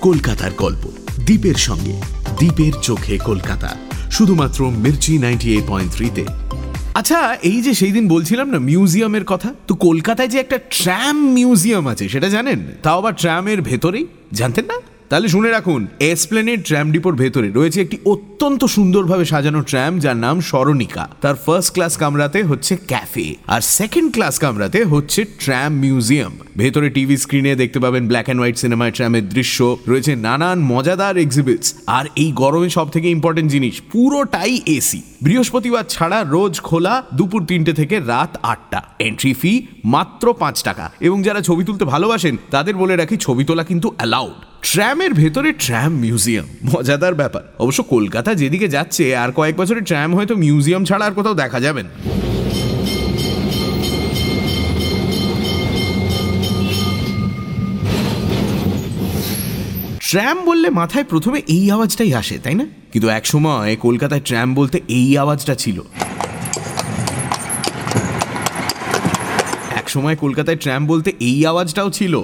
কলকাতার গল্প। দ্বীপের সঙ্গে, দ্বীপের চোখে কলকাতা। শুধুমাত্র মির্চি নাইনটি এইট পয়েন্ট থ্রিতে। আচ্ছা এই যে সেই দিন বলছিলাম না, মিউজিয়ামের কথা? তো কলকাতায় যে একটা ট্র্যাম মিউজিয়াম আছে, সেটা জানেন? তাও আবার ট্র্যামের ভেতরেই? জানতেন না? তাহলে শুনে রাখুন এসপ্লেনেড ট্র্যাম ডিপোর ভেতরে রয়েছে একটি অত্যন্ত সুন্দরভাবে সাজানো ট্র্যাম যার নাম স্মরণিকা তার ফার্স্ট ক্লাস কামরাতে হচ্ছে ক্যাফে আর সেকেন্ড ক্লাস কামরাতে হচ্ছে ট্র্যাম মিউজিয়াম ভেতরে টিভি স্ক্রিনে দেখতে পাবেন ব্ল্যাক অ্যান্ড হোয়াইট সিনেমায় ট্র্যামের দৃশ্য, রয়েছে নানান মজাদার এক্সিবিটস আর এই গরমে সব থেকে ইম্পর্টেন্ট জিনিস, পুরোটাই এসি বৃহস্পতিবার ছাড়া রোজ খোলা দুপুর তিনটে থেকে রাত আটটা। এন্ট্রি ফি মাত্র পাঁচ টাকা। এবং যারা ছবি তুলতে ভালোবাসেন, তাদের বলে রাখি, ছবি তোলা কিন্তু অ্যালাউড ট্র্যামের ভেতরে ট্র্যাম মিউজিয়াম। মজাদার ব্যাপার। অবশ্য কলকাতা যেদিকে যাচ্ছে, আর কয়েক বছরে ট্র্যাম হয়তো মিউজিয়াম ছাড়া আর কোথাও দেখা যাবে না। ট্র্যাম বললে মাথায় প্রথমে এই আওয়াজটাই আসে, তাই না? কিন্তু একসময় কলকাতায় ট্র্যাম বলতে এই আওয়াজটা ছিল। এক সময় কলকাতায় ট্র্যাম বলতে এই আওয়াজটাও ছিল।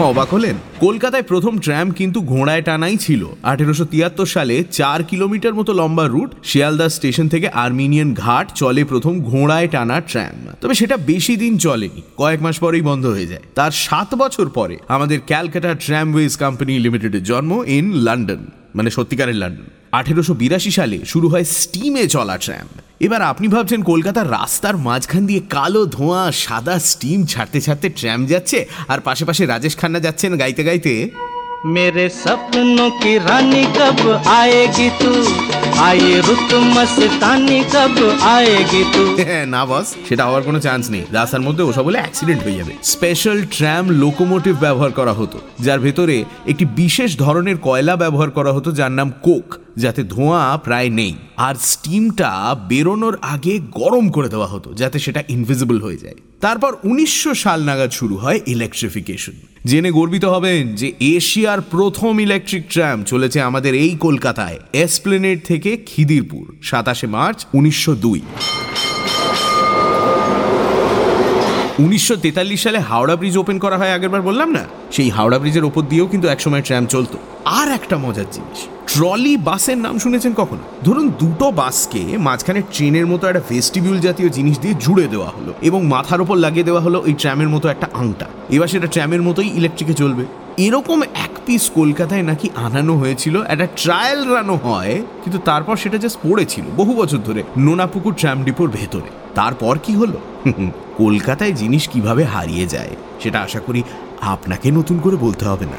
অবাক হলেন। কলকাতায় প্রথম ট্র্যাম কিন্তু ঘোড়ায় টানাই ছিল। আঠেরোশো তিয়াত্তর সালে চার কিলোমিটার মতো লম্বা রুট শিয়ালদা স্টেশন থেকে আর্মেনিয়ান ঘাট চলে প্রথম ঘোড়ায় টানা ট্র্যাম তবে সেটা বেশি দিন চলেনি। কয়েক মাস পরেই বন্ধ হয়ে যায়। তার সাত বছর পরে আমাদের ক্যালকাটা ট্র্যামওয়েজ কোম্পানি লিমিটেডের জন্ম ইন লন্ডন। মানে সত্যিকারের লন্ডন আঠেরোশো বিরাশি সালে শুরু হয় স্টিমে চলা ট্র্যাম এবার আপনি ভাবছেন কলকাতার রাস্তার মাঝখান দিয়ে কালো ধোঁয়া, সাদা স্টিম ছাড়তে ছাড়তে ট্র্যাম যাচ্ছে, আর পাশে পাশে রাজেশ খান্না যাচ্ছেন গাইতে গাইতে। मेरे सपनों की रानी कब आएगी तू आई रुत मस्तानी कब आएगी तू হ্যাঁ, না বস সেটা হওয়ার কোনো চান্স নেই রাস্তার মধ্যে ওসব বলে অ্যাক্সিডেন্ট হয়ে যাবে স্পেশাল ট্র্যাম লোকোমোটিভ ব্যবহার করা হতো যার ভেতরে একটি বিশেষ ধরনের কয়লা ব্যবহার করা হতো যার নাম কোক যাতে ধোঁয়া প্রায় নেই। আর স্টিমটা বেরোনোর আগে গরম করে দেওয়া হতো, যাতে সেটা ইনভিজিবল হয়ে যায়। তারপর উনিশশো সাল নাগাদ শুরু হয় ইলেকট্রিফিকেশন জেনে গর্বিত হবেন যে এশিয়ার প্রথম ইলেকট্রিক ট্র্যাম চলেছে আমাদের এই কলকাতায় এসপ্লেনেড থেকে খিদিরপুর, সাতাশে মার্চ উনিশশো দুই। উনিশশো সালে হাওড়া ব্রিজ ওপেন করা হয়, আগেরবার বললাম না? সেই হাওড়া ব্রিজের ওপর দিয়েও কিন্তু একসময় ট্র্যাম চলতো। আর একটা মজার জিনিস ট্রলি বাসের নাম শুনেছেন কখন? ধরুন দুটো বাসকে মাঝখানে ট্রেনের মতো একটা ফেস্টিবিউল জাতীয় জিনিস দিয়ে জুড়ে দেওয়া হলো এবং মাথার ওপর লাগিয়ে দেওয়া হলো ওই ট্র্যামের মতো একটা আংটা। এবার সেটা ট্র্যামের মতোই ইলেকট্রিকে চলবে। এরকম এক পিস কলকাতায় নাকি আনানো হয়েছিল একটা ট্রায়াল রানও হয়, কিন্তু তারপর সেটা জাস্ট পড়েছিল বহু বছর ধরে নোনাপুকুর ট্র্যাম ডিপোর ভেতরে। তারপর কি হলো? কলকাতায় জিনিস কীভাবে হারিয়ে যায়, সেটা আশা করি আপনাকে নতুন করে বলতে হবে না।